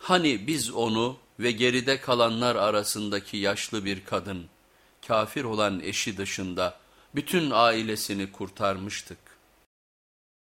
Hani biz onu ve geride kalanlar arasındaki yaşlı bir kadın, kafir olan eşi dışında bütün ailesini kurtarmıştık.